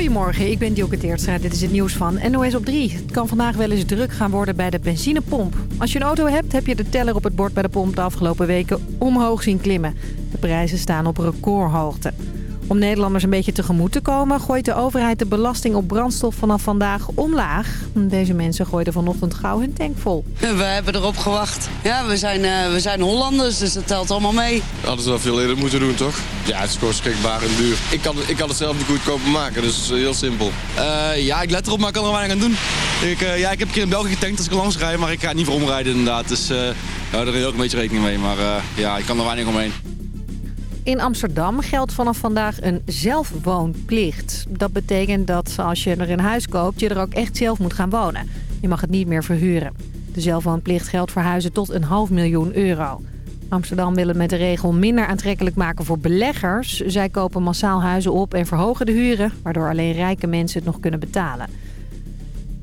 Goedemorgen, ik ben Dielke Teertstra. Dit is het nieuws van NOS op 3. Het kan vandaag wel eens druk gaan worden bij de benzinepomp. Als je een auto hebt, heb je de teller op het bord bij de pomp de afgelopen weken omhoog zien klimmen. De prijzen staan op recordhoogte. Om Nederlanders een beetje tegemoet te komen... gooit de overheid de belasting op brandstof vanaf vandaag omlaag. Deze mensen gooiden vanochtend gauw hun tank vol. We hebben erop gewacht. Ja, we zijn, uh, we zijn Hollanders, dus dat telt allemaal mee. Hadden ze wel veel eerder moeten doen, toch? Ja, het is gewoon schrikbaar en duur. Ik kan, ik kan het zelf niet goedkoop maken, dus is heel simpel. Uh, ja, ik let erop, maar ik kan er weinig aan doen. Ik, uh, ja, ik heb een keer in België getankt als ik langs rijd, maar ik ga niet voor omrijden inderdaad. Dus daar is ook een beetje rekening mee, maar ja, ik kan er weinig omheen. In Amsterdam geldt vanaf vandaag een zelfwoonplicht. Dat betekent dat als je er een huis koopt, je er ook echt zelf moet gaan wonen. Je mag het niet meer verhuren. De zelfwoonplicht geldt voor huizen tot een half miljoen euro. Amsterdam wil het met de regel minder aantrekkelijk maken voor beleggers. Zij kopen massaal huizen op en verhogen de huren... waardoor alleen rijke mensen het nog kunnen betalen.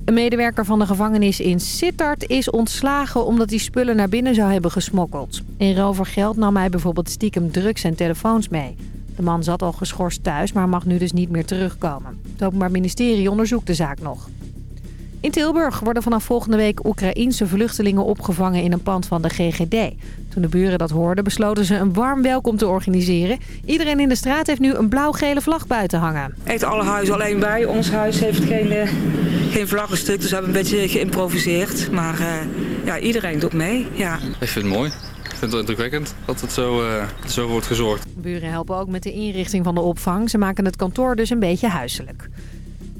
Een medewerker van de gevangenis in Sittard is ontslagen omdat hij spullen naar binnen zou hebben gesmokkeld. In ruil voor geld nam hij bijvoorbeeld stiekem drugs en telefoons mee. De man zat al geschorst thuis, maar mag nu dus niet meer terugkomen. Het Openbaar Ministerie onderzoekt de zaak nog. In Tilburg worden vanaf volgende week Oekraïense vluchtelingen opgevangen in een pand van de GGD. Toen de buren dat hoorden besloten ze een warm welkom te organiseren. Iedereen in de straat heeft nu een blauw-gele vlag buiten hangen. Echt alle huizen alleen bij. Ons huis heeft geen, uh, geen vlaggenstuk, dus we hebben een beetje geïmproviseerd. Maar uh, ja, iedereen doet mee. Ja. Ik vind het mooi. Ik vind het indrukwekkend dat het zo, uh, zo wordt gezorgd. Buren helpen ook met de inrichting van de opvang. Ze maken het kantoor dus een beetje huiselijk.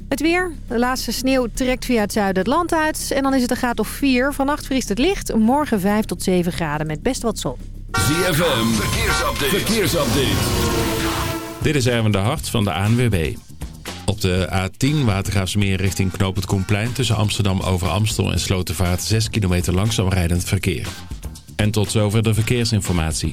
Het weer. De laatste sneeuw trekt via het zuiden het land uit. En dan is het een graad of 4. Vannacht vriest het licht. Morgen 5 tot 7 graden met best wat zon. ZFM. Verkeersupdate. Verkeersupdate. Dit is Erwin de Hart van de ANWB. Op de A10 Watergraafsmeer richting Knoop Koenplein... tussen Amsterdam over Amstel en Slotervaart 6 kilometer langzaam rijdend verkeer. En tot zover de verkeersinformatie.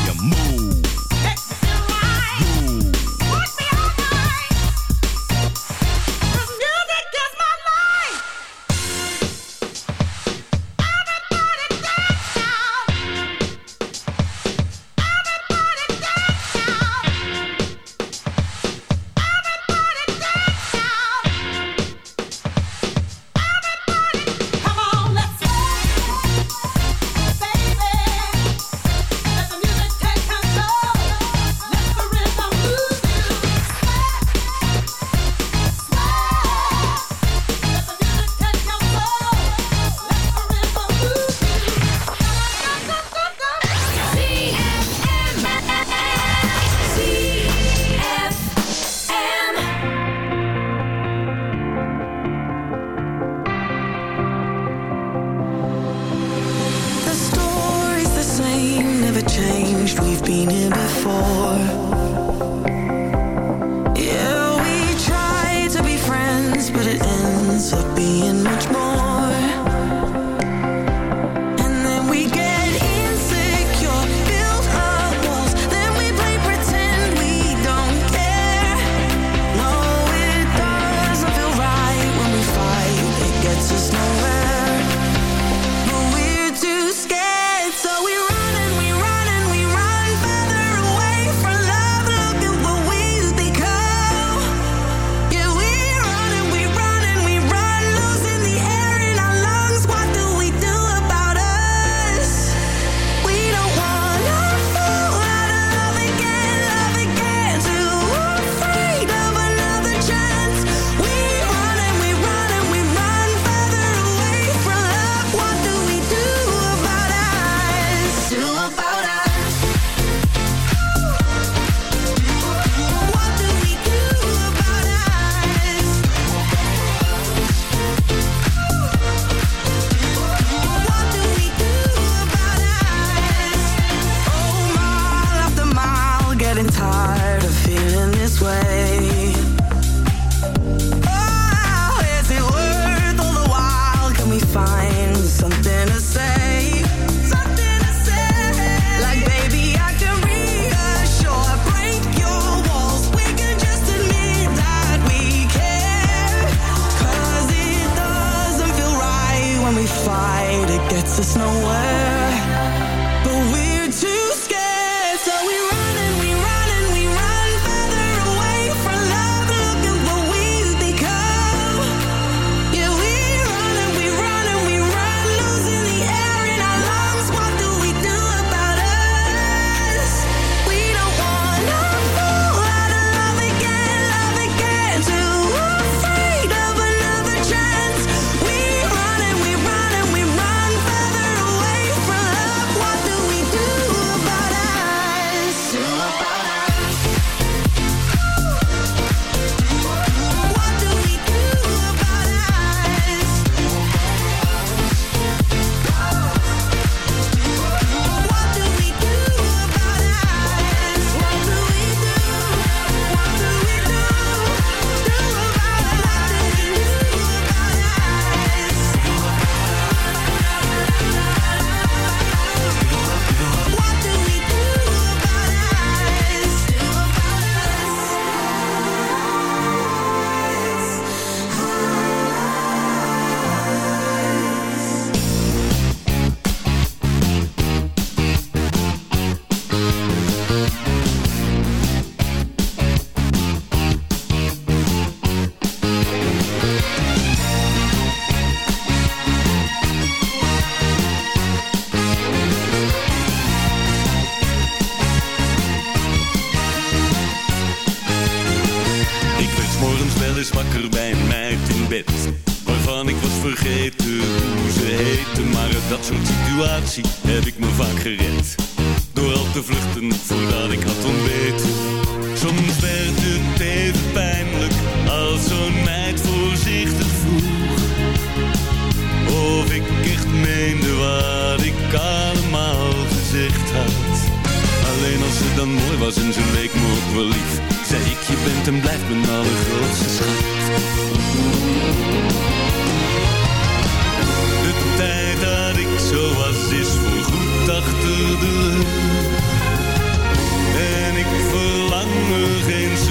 er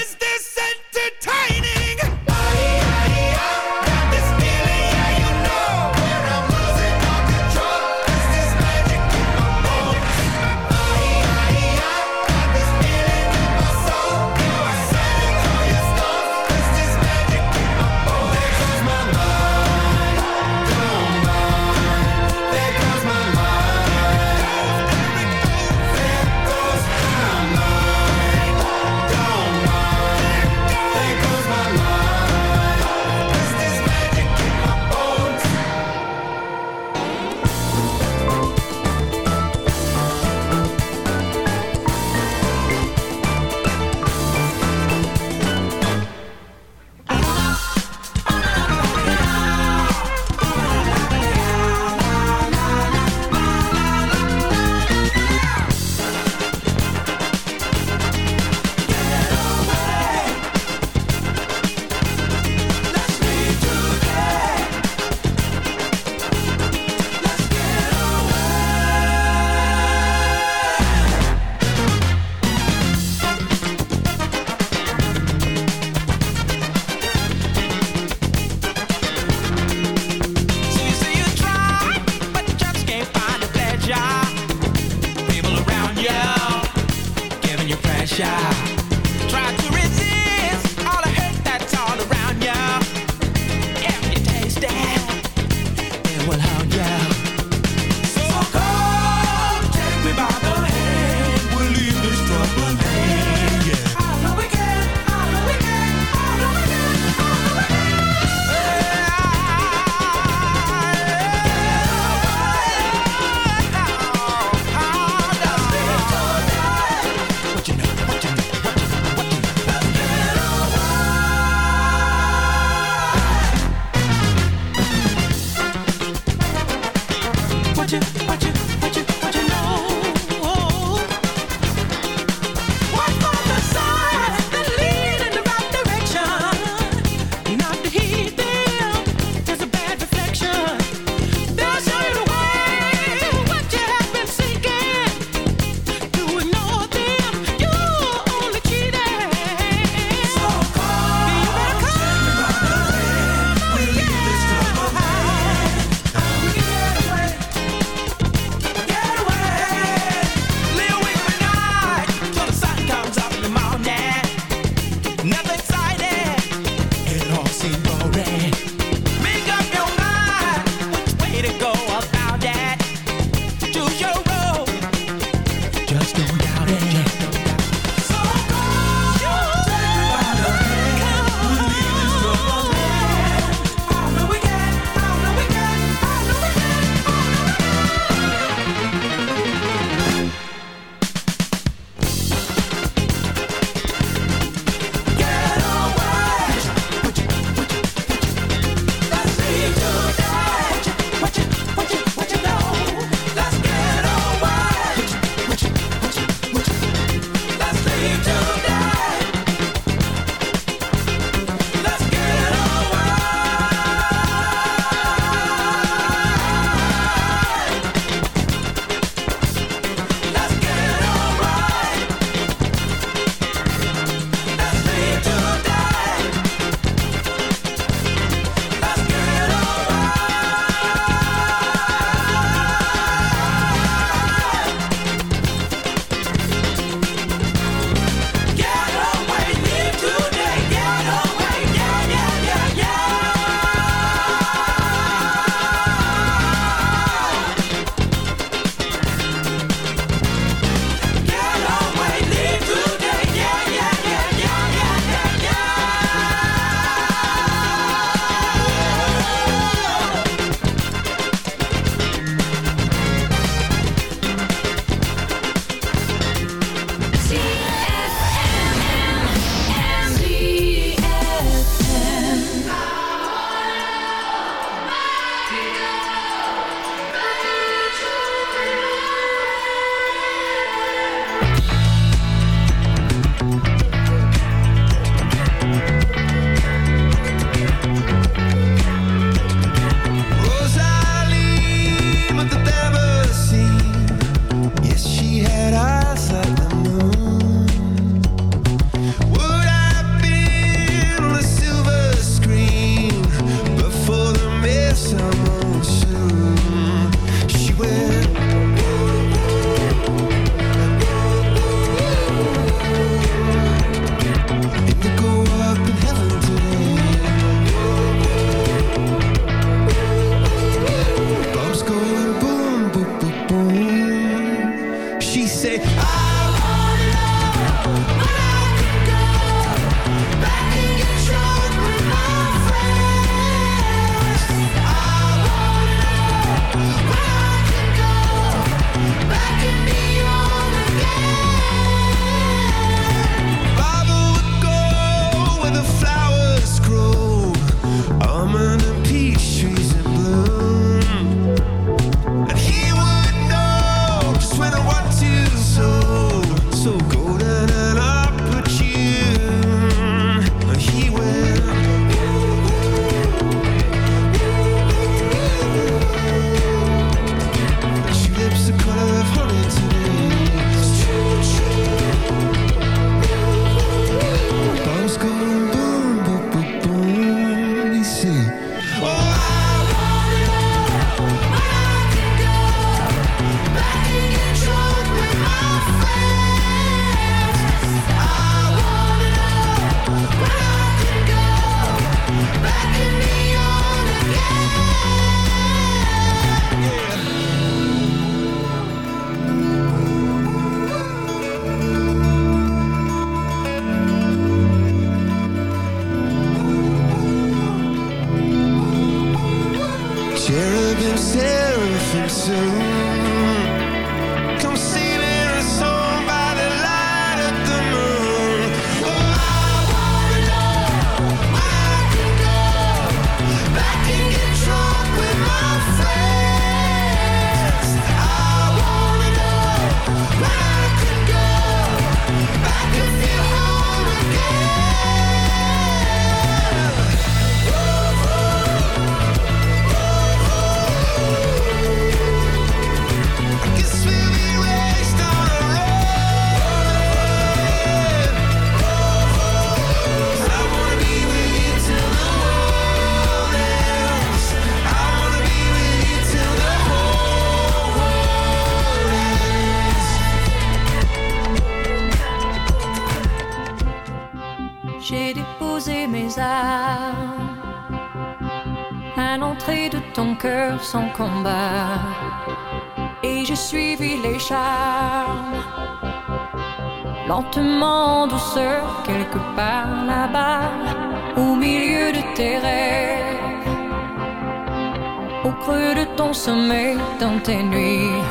dans tes nuits.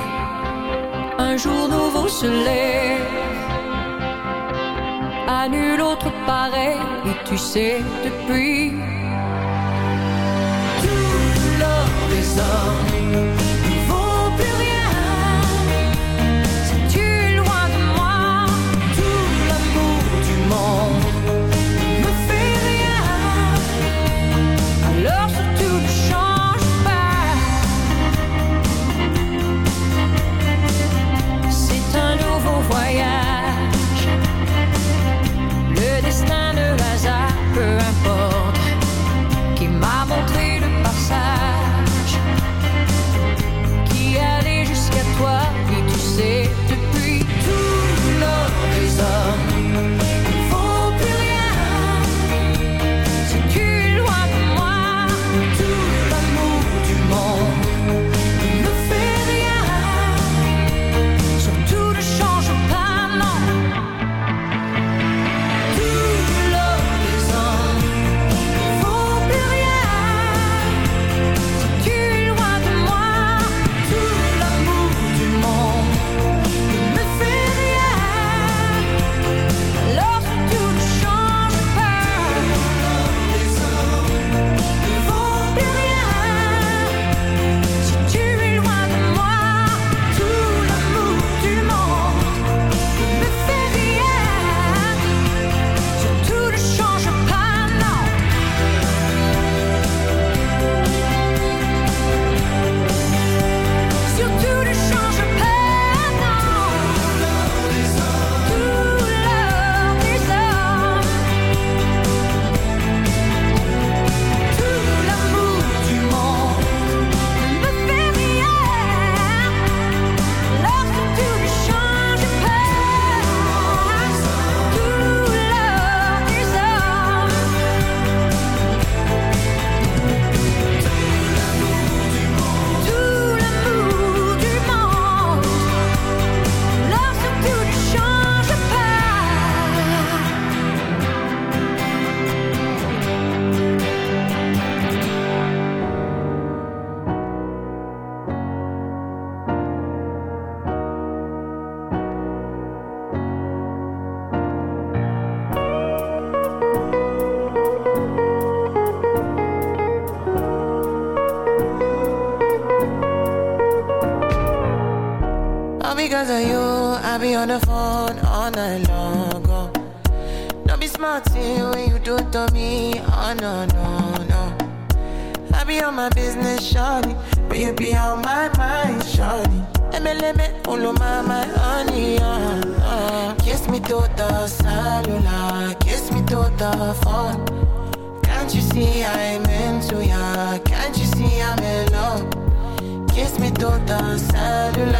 Un jour nouveau se lève, à nul autre pareil, et tu sais depuis. Tout l'or des hommes. d'autres cellules.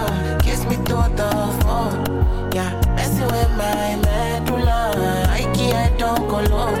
alone.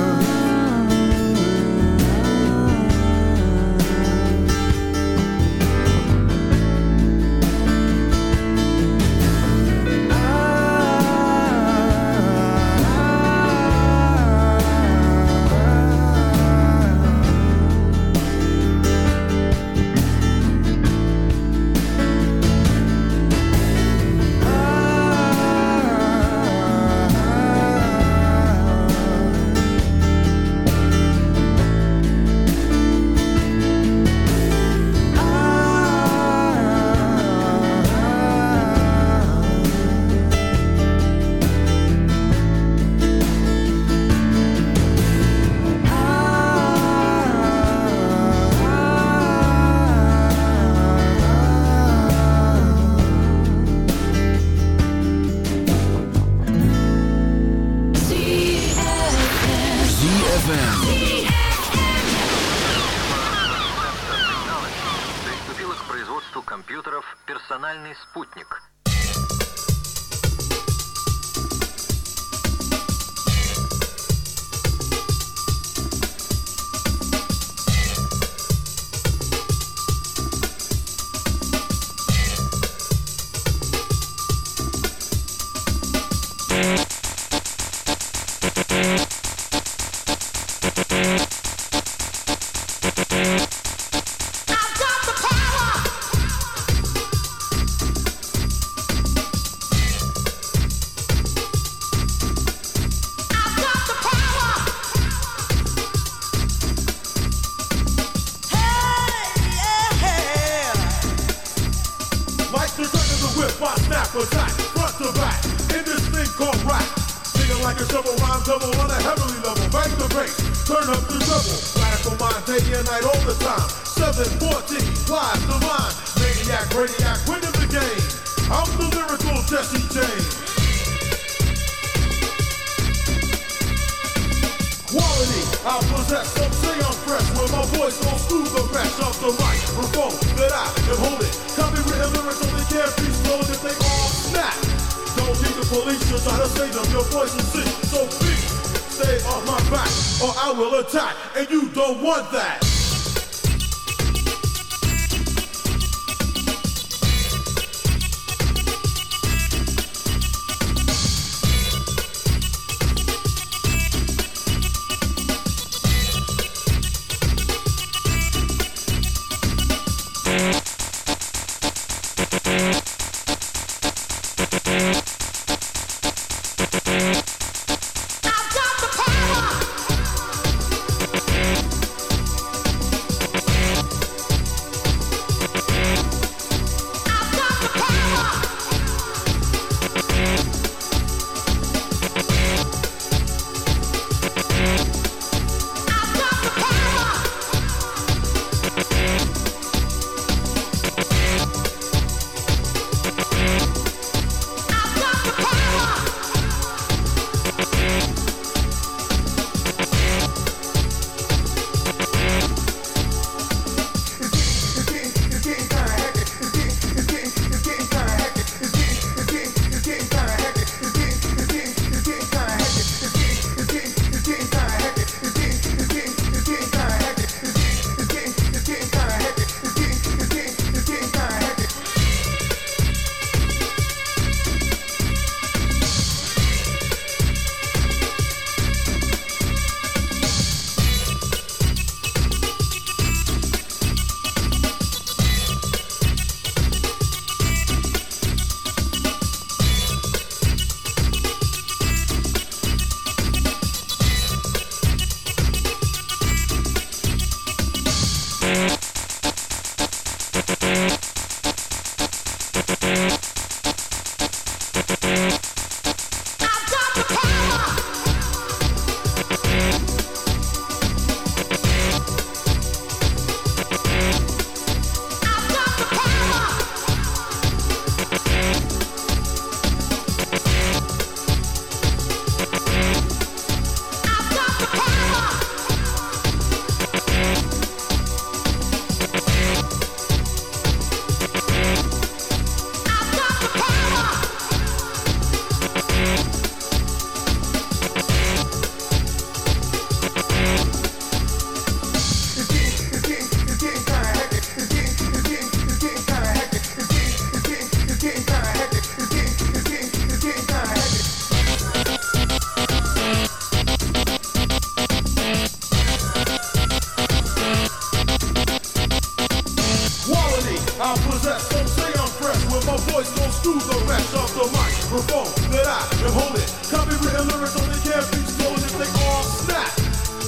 voice don't screw the rest off the mic. Perform that I am holding. Copywritten lyrics only can't be stolen if they all snap.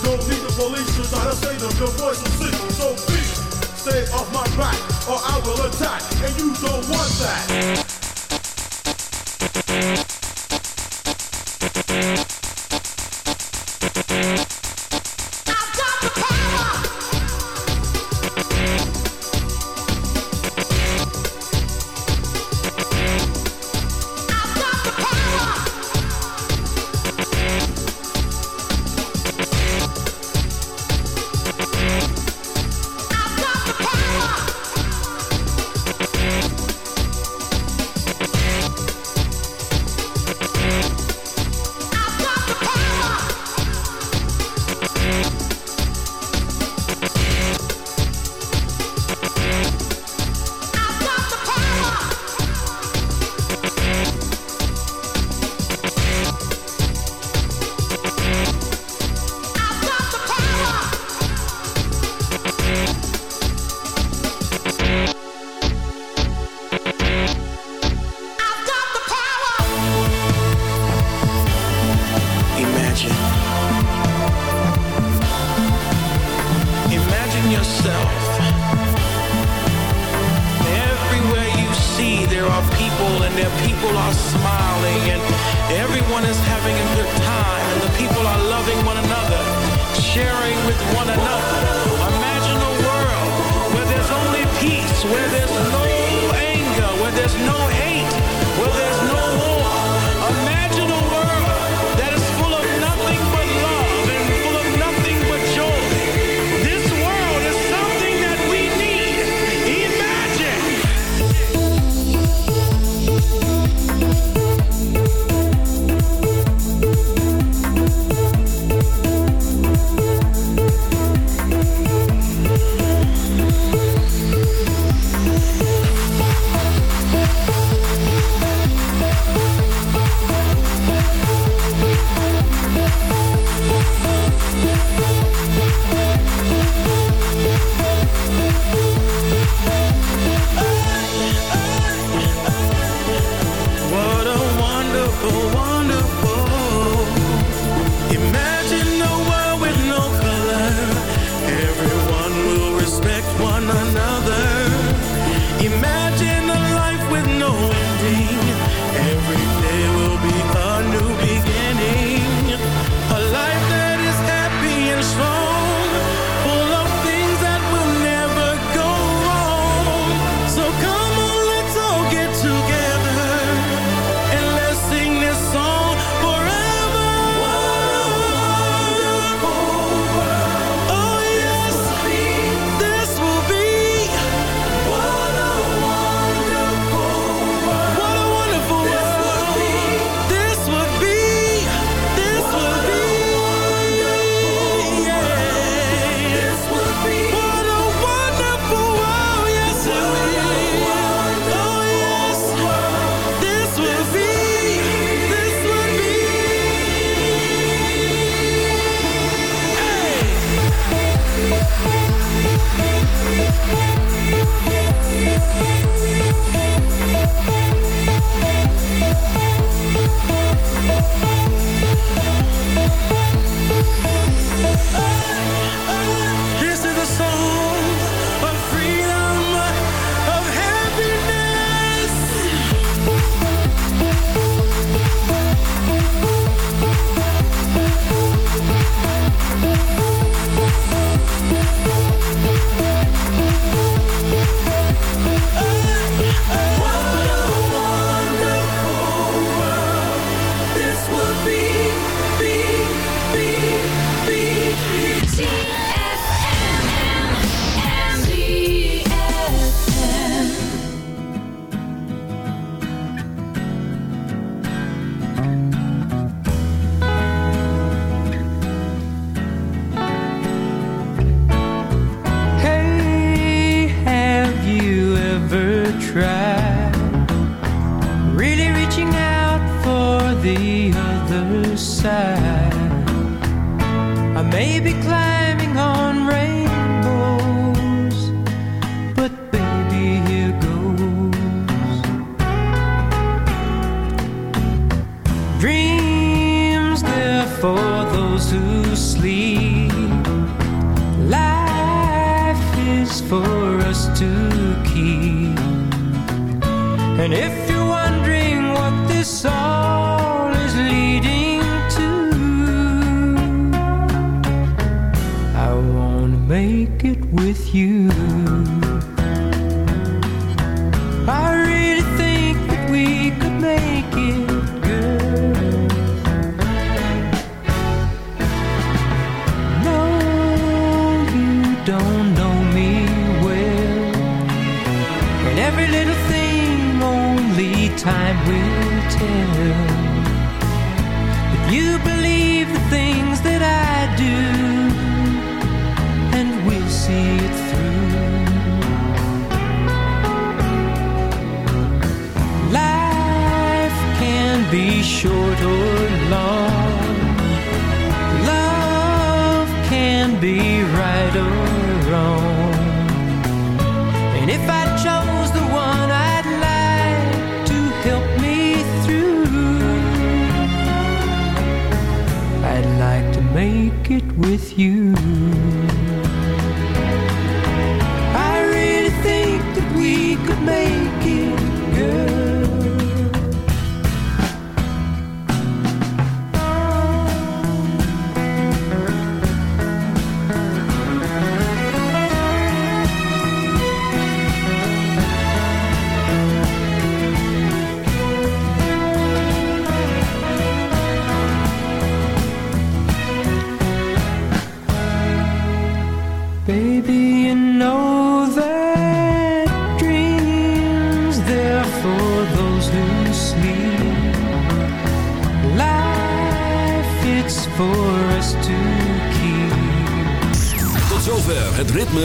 Don't need the police to try to save them. Your voice is sick, so be stay off my back, or I will attack, and you don't want that.